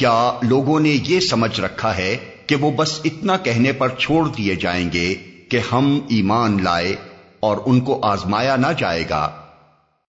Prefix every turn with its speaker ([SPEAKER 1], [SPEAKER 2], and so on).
[SPEAKER 1] کیا لوگوں نے یہ سمجھ رکھا ہے کہ وہ بس اتنا کہنے پر چھوڑ دیے جائیں گے کہ ہم ایمان لائے اور ان کو آزمایا نہ جائے گا؟